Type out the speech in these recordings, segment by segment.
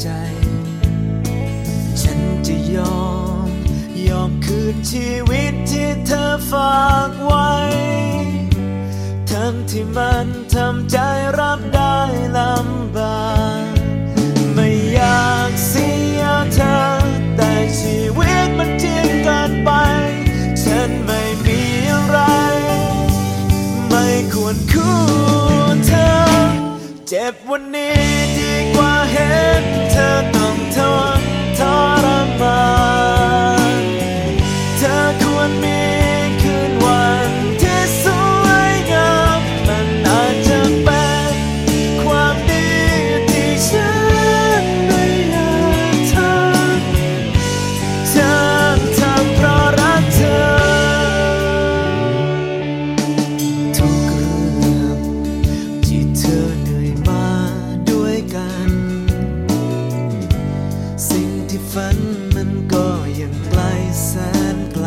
ใจ ฉันจะยอม ยอมคืนชีวิตที่เธอฝากไว้ ทั้งที่มันทำใจรับได้ลำบากไม่อยากเสียเธอ แต่ชีวิตมันจริงเกินไป ฉันไม่มีอะไร ไม่ควรคู่เธอ เจ็บวันนี้ เธอเหนื่อยมาด้วยกัน สิ่งที่ฝันมันก็ยังไกลแสนไกล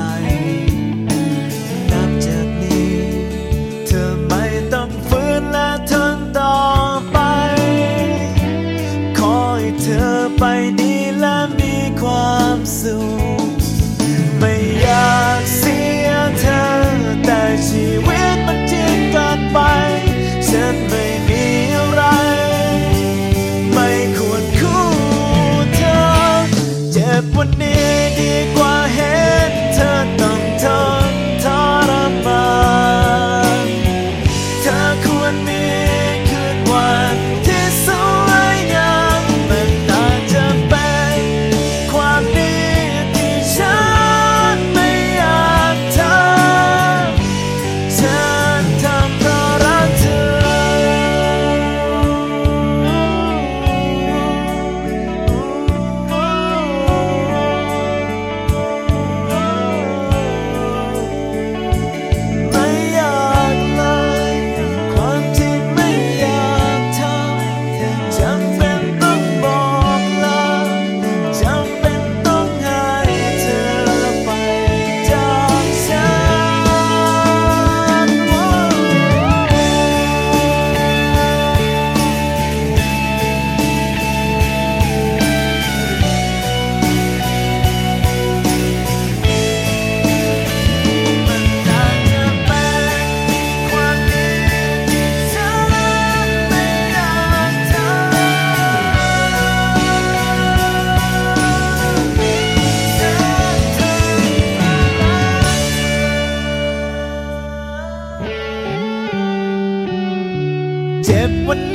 Dip one